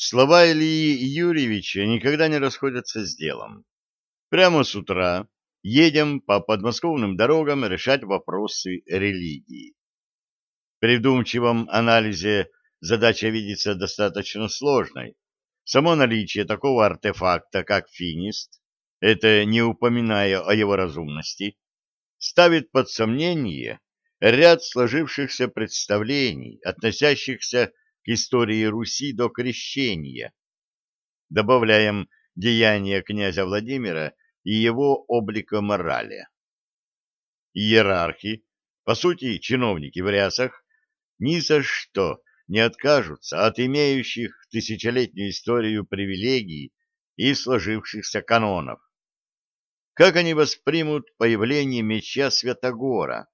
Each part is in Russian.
Слова Ильи Юрьевича никогда не расходятся с делом. Прямо с утра едем по подмосковным дорогам решать вопросы религии. При вдумчивом анализе задача видится достаточно сложной. Само наличие такого артефакта, как финист, это не упоминая о его разумности, ставит под сомнение ряд сложившихся представлений, относящихся истории Руси до крещения. Добавляем деяния князя Владимира и его облика морали. Иерархи, по сути чиновники в рясах, ни за что не откажутся от имеющих тысячелетнюю историю привилегий и сложившихся канонов. Как они воспримут появление меча Святогора?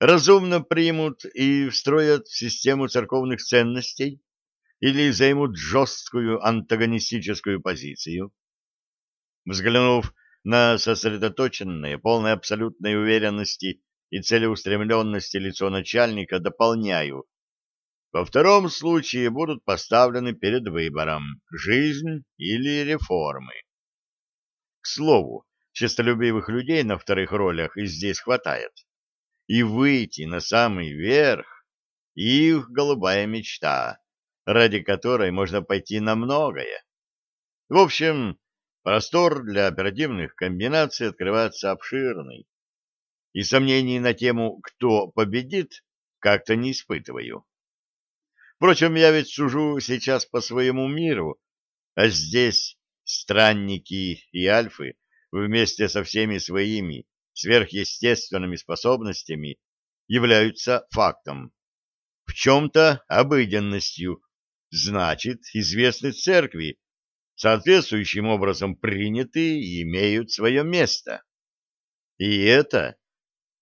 Разумно примут и встроят в систему церковных ценностей или займут жесткую антагонистическую позицию? Взглянув на сосредоточенное, полное абсолютной уверенности и целеустремленности лицо начальника, дополняю. Во втором случае будут поставлены перед выбором жизнь или реформы. К слову, честолюбивых людей на вторых ролях и здесь хватает. И выйти на самый верх — их голубая мечта, ради которой можно пойти на многое. В общем, простор для оперативных комбинаций открывается обширный. И сомнений на тему «кто победит» как-то не испытываю. Впрочем, я ведь сужу сейчас по своему миру, а здесь странники и альфы вместе со всеми своими сверхъестественными способностями являются фактом, в чем-то обыденностью, значит, известны церкви, соответствующим образом приняты и имеют свое место. И это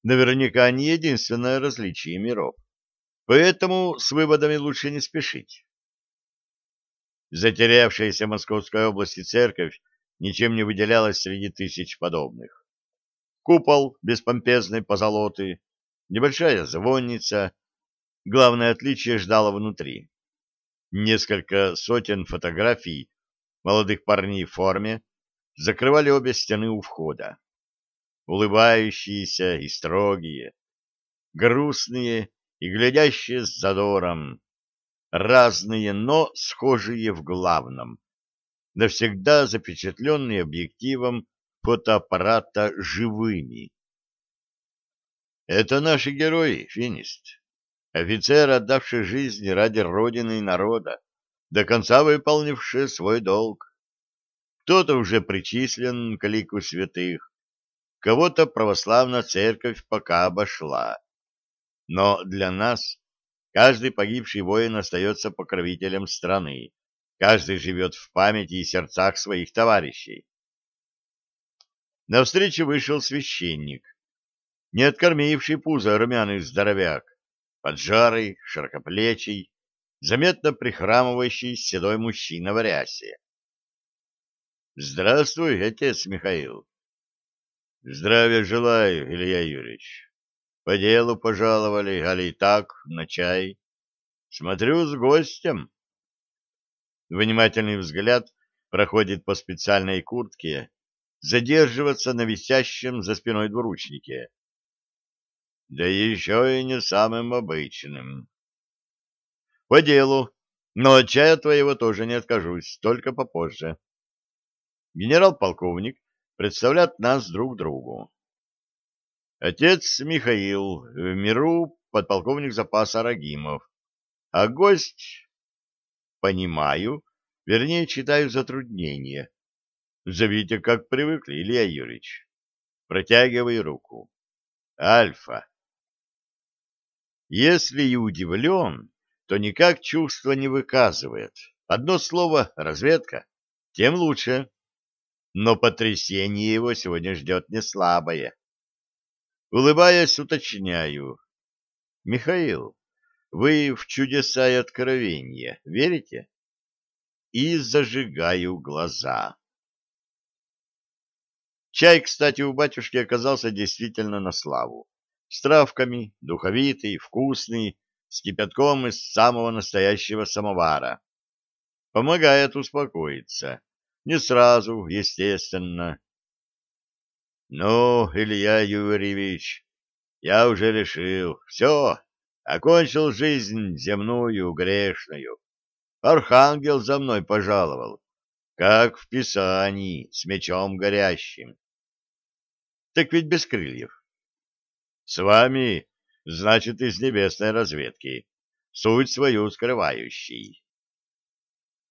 наверняка не единственное различие миров. Поэтому с выводами лучше не спешить. Затерявшаяся в Московской области церковь ничем не выделялась среди тысяч подобных. Купол без помпезной позолоты, небольшая звонница, главное отличие ждало внутри. Несколько сотен фотографий молодых парней в форме закрывали обе стены у входа. Улыбающиеся и строгие, грустные и глядящие с задором, разные, но схожие в главном, навсегда запечатленные объективом фотоаппарата живыми. Это наши герои, финист, офицеры, отдавшие жизнь ради Родины и народа, до конца выполнившие свой долг. Кто-то уже причислен к лику святых, кого-то православная церковь пока обошла. Но для нас Каждый погибший воин остается покровителем страны. Каждый живет в памяти и сердцах своих товарищей. На встречу вышел священник, не откормивший пузо румяный здоровяк, поджарый, широкоплечий, заметно прихрамывающий седой мужчина в рясе. — Здравствуй, отец Михаил. — Здравия желаю, Илья Юрьевич. По делу пожаловали, али так, на чай. Смотрю с гостем. Внимательный взгляд проходит по специальной куртке, задерживаться на висящем за спиной двуручнике. Да еще и не самым обычным. По делу, но от чая твоего тоже не откажусь, только попозже. Генерал-полковник представляет нас друг другу. Отец Михаил, в миру подполковник запаса Рагимов. А гость... Понимаю, вернее, читаю затруднения. Зовите, как привыкли, Илья Юрьевич. Протягивай руку. Альфа. Если и удивлен, то никак чувства не выказывает. Одно слово — разведка. Тем лучше. Но потрясение его сегодня ждет не слабое. Улыбаясь, уточняю. Михаил, вы в чудеса и откровения верите? И зажигаю глаза. Чай, кстати, у батюшки оказался действительно на славу. С травками, духовитый, вкусный, с кипятком из самого настоящего самовара. помогает успокоиться. Не сразу, естественно. Ну, Илья Юрьевич, я уже решил. Все, окончил жизнь земную, грешную. Архангел за мной пожаловал, как в Писании, с мечом горящим. Так ведь без крыльев. С вами, значит, из небесной разведки, суть свою скрывающий.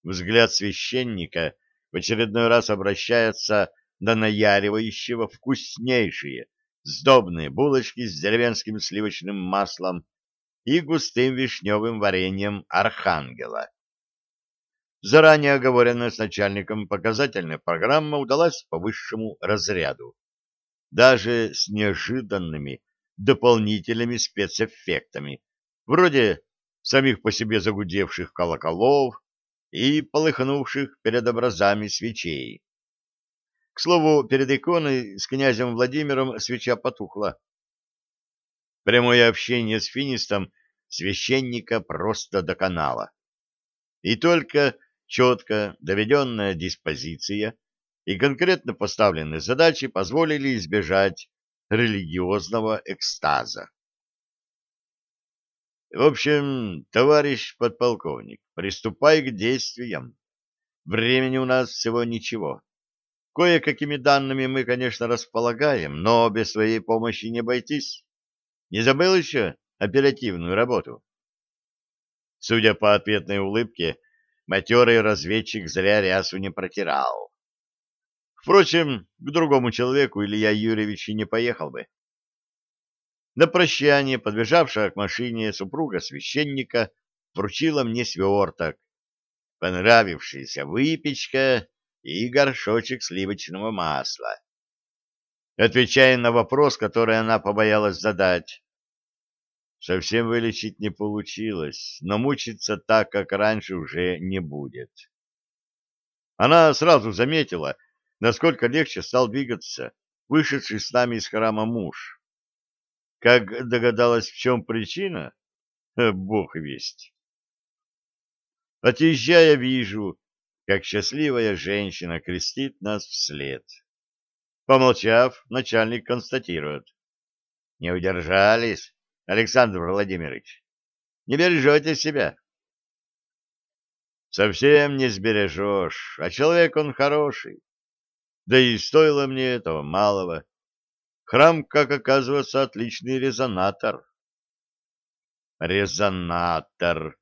Взгляд священника в очередной раз обращается до наяривающего вкуснейшие сдобные булочки с деревенским сливочным маслом и густым вишневым вареньем архангела. Заранее оговоренная с начальником показательная программа удалась по высшему разряду. Даже с неожиданными дополнительными спецэффектами, вроде самих по себе загудевших колоколов и полыхнувших перед образами свечей. К слову, перед иконой с князем Владимиром свеча потухла. Прямое общение с финистом священника просто доконало. И только четко доведенная диспозиция и конкретно поставленные задачи позволили избежать религиозного экстаза. В общем, товарищ подполковник, приступай к действиям. Времени у нас всего ничего. Кое-какими данными мы, конечно, располагаем, но без своей помощи не обойтись. Не забыл еще оперативную работу? Судя по ответной улыбке, матерый разведчик зря рясу не протирал. Впрочем, к другому человеку Илья Юрьевич и не поехал бы. На прощание, подбежавшая к машине супруга священника, вручила мне сверток, понравившаяся выпечка и горшочек сливочного масла. Отвечая на вопрос, который она побоялась задать, совсем вылечить не получилось, но мучиться так, как раньше, уже не будет. Она сразу заметила, насколько легче стал двигаться вышедший с нами из храма муж. Как догадалась, в чем причина? Бог весть. Отъезжая, вижу, как счастливая женщина крестит нас вслед. Помолчав, начальник констатирует. Не удержались, Александр Владимирович. Не бережете себя. Совсем не сбережешь, а человек он хороший. Да и стоило мне этого малого. Храм, как оказывается, отличный резонатор. Резонатор.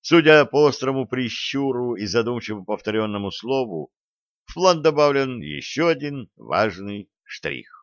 Судя по острому прищуру и задумчиво повторенному слову, в план добавлен еще один важный штрих.